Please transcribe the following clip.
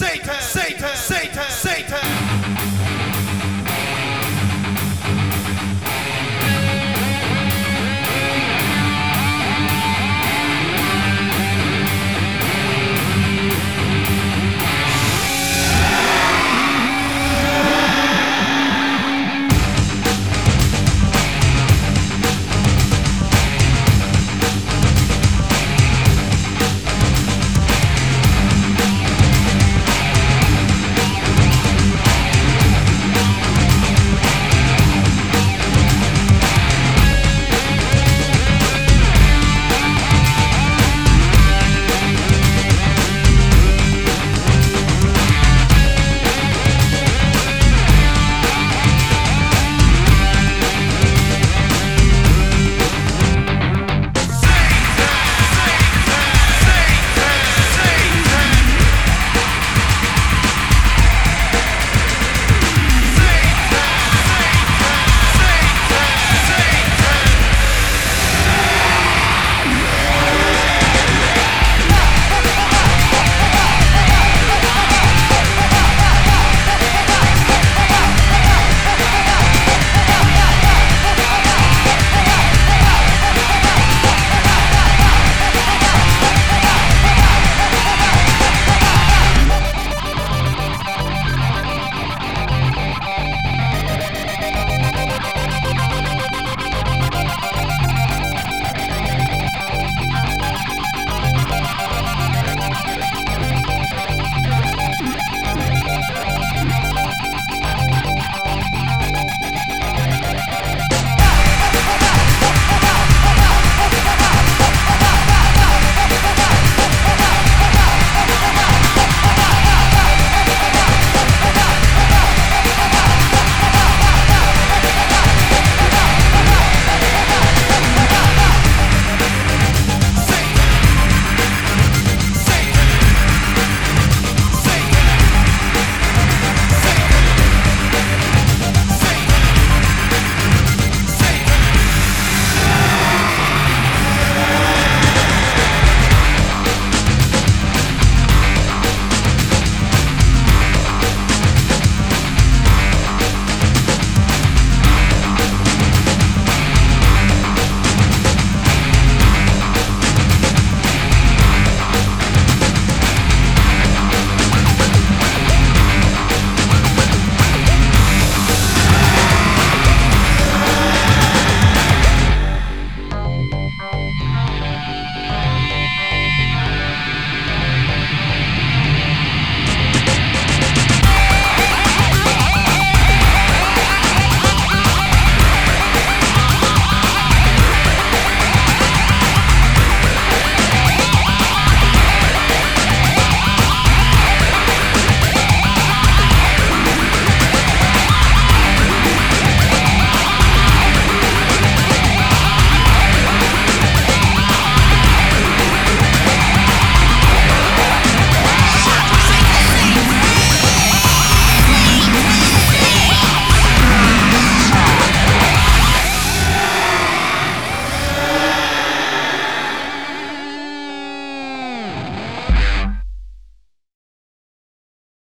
Satan.